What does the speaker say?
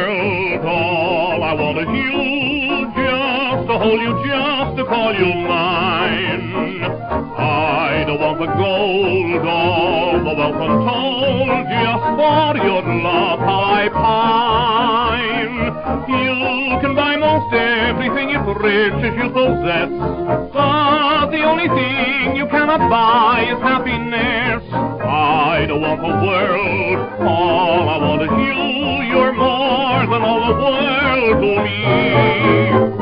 world. All I want is you, just to hold you, just to call you mine. I don't want the gold or the wealth untold, just for your love I pine. You can buy most everything if riches you possess, but the only thing you cannot buy is happiness. I don't want the world, all I want is you. Than all the world to me.